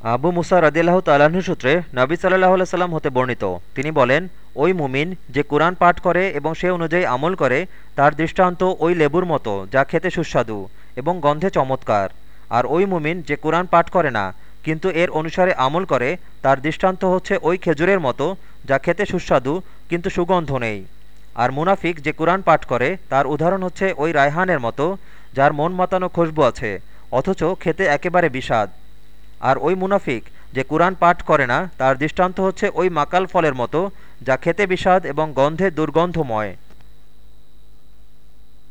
আবু মুসা রদিল্লাহ তাল্লাহ্ন সূত্রে নবী সাল্লাহ সাল্লাম হতে বর্ণিত। তিনি বলেন, ওই মুমিন যে কোরআন পাঠ করে এবং সে অনুযায়ী আমল করে, তার দৃষ্টান্ত ওই লেবুর মতো, যা খেতে সুস্বাদু এবং গন্ধে চমৎকার। আর ওই মুমিন যে কোরআন পাঠ করে না, কিন্তু এর অনুসারে আমল করে, তার দৃষ্টান্ত হচ্ছে ওই খেজুরের মতো, যা খেতে সুস্বাদু, কিন্তু সুগন্ধ নেই। আর মুনাফিক যে কোরআন পাঠ করে, তার উদাহরণ হচ্ছে ওই রায়হানের মতো, যার মন মাতানো খুশবু আছে, অথচ খেতে একেবারে বিষাদ। আর ওই মুনাফিক যে কুরআন পাঠ করে না, তার দৃষ্টান্ত হচ্ছে ওই মাকাল ফলের মতো, যা খেতে বিষাদ এবং গন্ধে দুর্গন্ধময়।